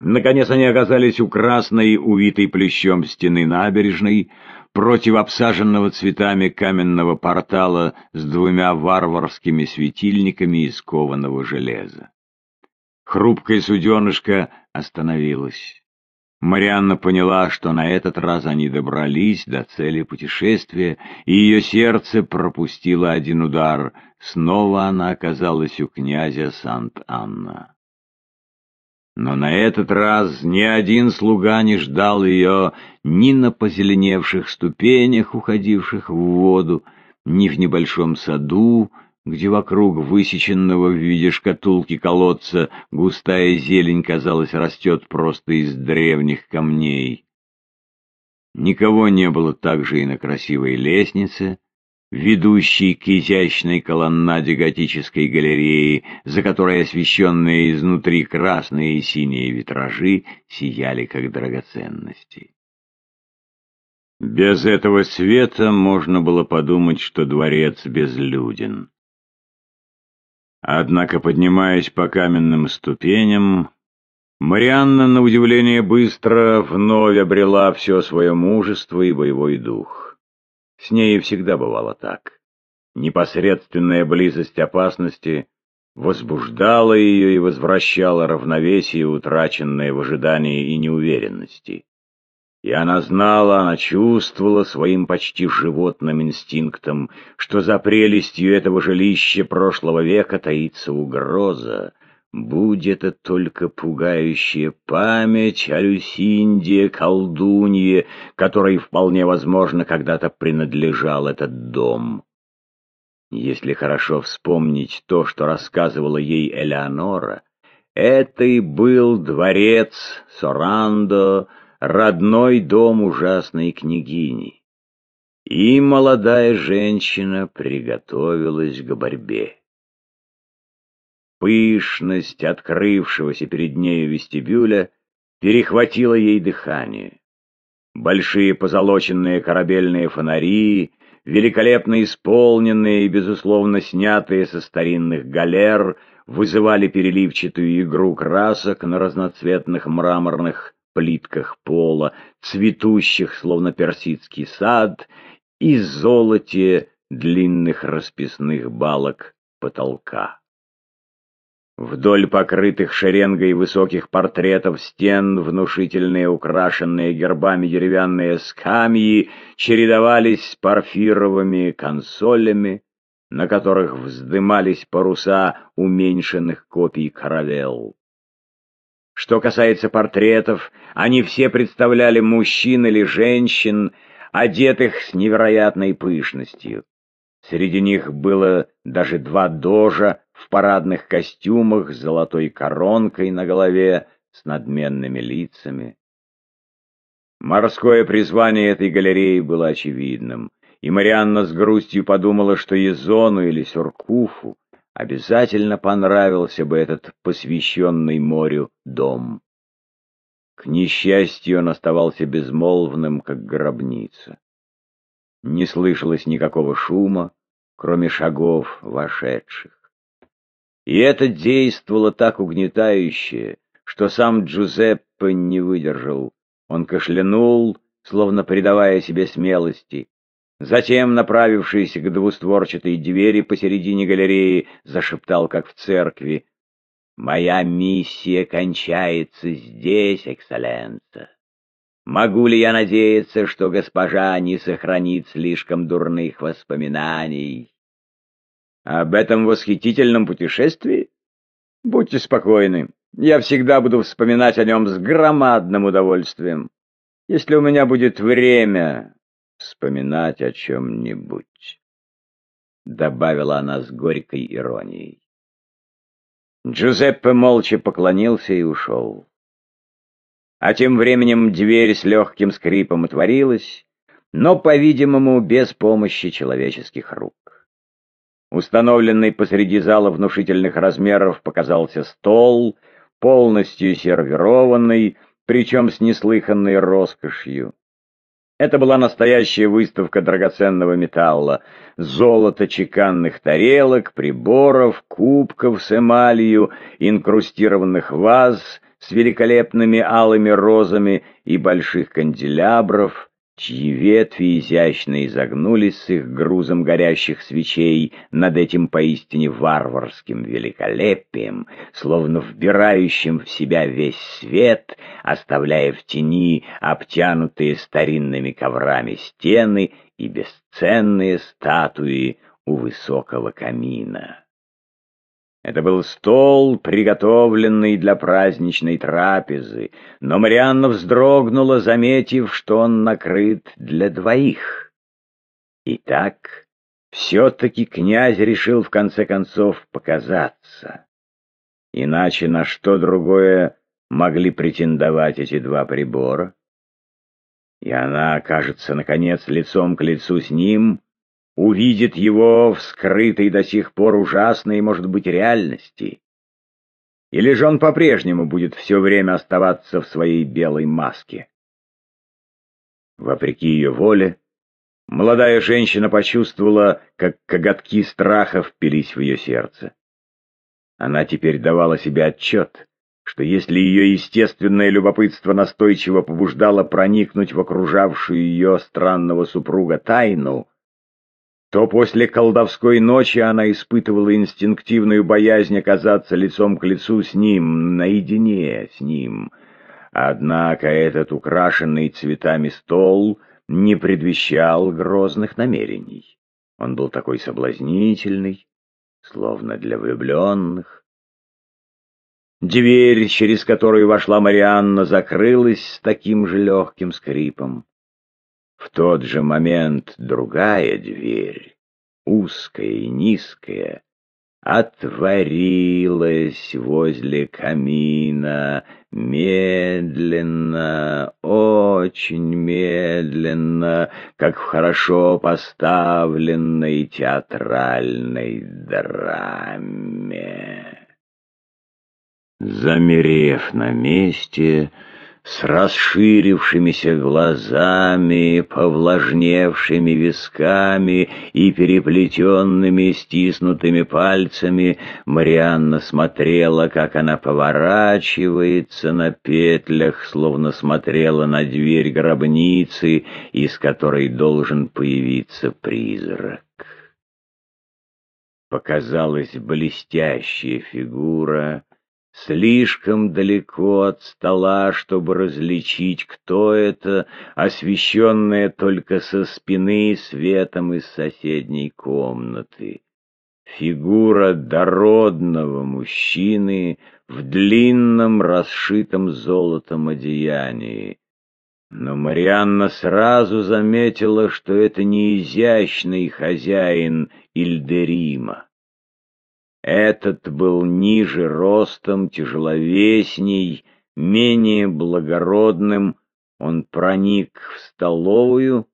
Наконец они оказались у красной, увитой плещом стены набережной, против обсаженного цветами каменного портала с двумя варварскими светильниками из кованого железа. Хрупкая суденышка остановилась. Марианна поняла, что на этот раз они добрались до цели путешествия, и ее сердце пропустило один удар. Снова она оказалась у князя Сант-Анна. Но на этот раз ни один слуга не ждал ее ни на позеленевших ступенях, уходивших в воду, ни в небольшом саду, где вокруг высеченного в виде шкатулки колодца густая зелень, казалось, растет просто из древних камней. Никого не было также и на красивой лестнице, ведущей к изящной колоннаде готической галереи, за которой освещенные изнутри красные и синие витражи сияли как драгоценности. Без этого света можно было подумать, что дворец безлюден. Однако, поднимаясь по каменным ступеням, Марианна, на удивление, быстро вновь обрела все свое мужество и боевой дух. С ней всегда бывало так. Непосредственная близость опасности возбуждала ее и возвращала равновесие, утраченное в ожидании и неуверенности. И она знала, она чувствовала своим почти животным инстинктом, что за прелестью этого жилища прошлого века таится угроза. Будь это только пугающая память о Люсинде, колдунье, которой вполне возможно когда-то принадлежал этот дом. Если хорошо вспомнить то, что рассказывала ей Элеонора, это и был дворец Сорандо, родной дом ужасной княгини. И молодая женщина приготовилась к борьбе. Пышность открывшегося перед нею вестибюля перехватила ей дыхание. Большие позолоченные корабельные фонари, великолепно исполненные и, безусловно, снятые со старинных галер, вызывали переливчатую игру красок на разноцветных мраморных плитках пола, цветущих, словно персидский сад, и золоте длинных расписных балок потолка. Вдоль покрытых шеренгой высоких портретов стен внушительные украшенные гербами деревянные скамьи чередовались с парфировыми консолями, на которых вздымались паруса уменьшенных копий каравелл. Что касается портретов, они все представляли мужчин или женщин, одетых с невероятной пышностью. Среди них было даже два дожа в парадных костюмах с золотой коронкой на голове, с надменными лицами. Морское призвание этой галереи было очевидным, и Марианна с грустью подумала, что Езону или Сюркуфу обязательно понравился бы этот посвященный морю дом. К несчастью, он оставался безмолвным, как гробница. Не слышалось никакого шума, кроме шагов вошедших. И это действовало так угнетающе, что сам Джузеппе не выдержал. Он кашлянул, словно придавая себе смелости, Затем, направившийся к двустворчатой двери посередине галереи, зашептал, как в церкви, «Моя миссия кончается здесь, экселленца. Могу ли я надеяться, что госпожа не сохранит слишком дурных воспоминаний? Об этом восхитительном путешествии? Будьте спокойны, я всегда буду вспоминать о нем с громадным удовольствием. Если у меня будет время, вспоминать о чем-нибудь», — добавила она с горькой иронией. Джузеппе молча поклонился и ушел. А тем временем дверь с легким скрипом отворилась, но, по-видимому, без помощи человеческих рук. Установленный посреди зала внушительных размеров показался стол, полностью сервированный, причем с неслыханной роскошью. Это была настоящая выставка драгоценного металла. Золото чеканных тарелок, приборов, кубков с эмалью, инкрустированных ваз, с великолепными алыми розами и больших канделябров, чьи ветви изящно изогнулись с их грузом горящих свечей над этим поистине варварским великолепием, словно вбирающим в себя весь свет, оставляя в тени обтянутые старинными коврами стены и бесценные статуи у высокого камина. Это был стол, приготовленный для праздничной трапезы, но Марианна вздрогнула, заметив, что он накрыт для двоих. Итак, все-таки князь решил в конце концов показаться. Иначе на что другое могли претендовать эти два прибора? И она окажется, наконец, лицом к лицу с ним, увидит его в скрытой до сих пор ужасной, может быть, реальности? Или же он по-прежнему будет все время оставаться в своей белой маске? Вопреки ее воле, молодая женщина почувствовала, как коготки страха впились в ее сердце. Она теперь давала себе отчет, что если ее естественное любопытство настойчиво побуждало проникнуть в окружавшую ее странного супруга тайну, то после колдовской ночи она испытывала инстинктивную боязнь оказаться лицом к лицу с ним, наедине с ним. Однако этот украшенный цветами стол не предвещал грозных намерений. Он был такой соблазнительный, словно для влюбленных. Дверь, через которую вошла Марианна, закрылась с таким же легким скрипом. В тот же момент другая дверь, узкая и низкая, отворилась возле камина, медленно, очень медленно, как в хорошо поставленной театральной драме. Замерев на месте, с расширившимися глазами, повлажневшими висками и переплетенными стиснутыми пальцами, Марианна смотрела, как она поворачивается на петлях, словно смотрела на дверь гробницы, из которой должен появиться призрак. Показалась блестящая фигура — слишком далеко от стола, чтобы различить, кто это, освещенная только со спины светом из соседней комнаты. Фигура дородного мужчины в длинном, расшитом золотом одеянии. Но Марианна сразу заметила, что это не изящный хозяин Ильдерима. Этот был ниже ростом, тяжеловесней, менее благородным. Он проник в столовую,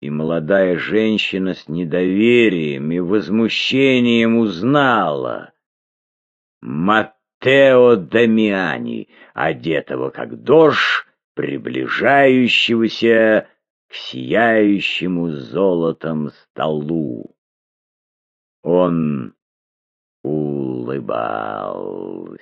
и молодая женщина с недоверием и возмущением узнала Маттео Дамиани, одетого как дождь, приближающегося к сияющему золотом столу. Он улыбался.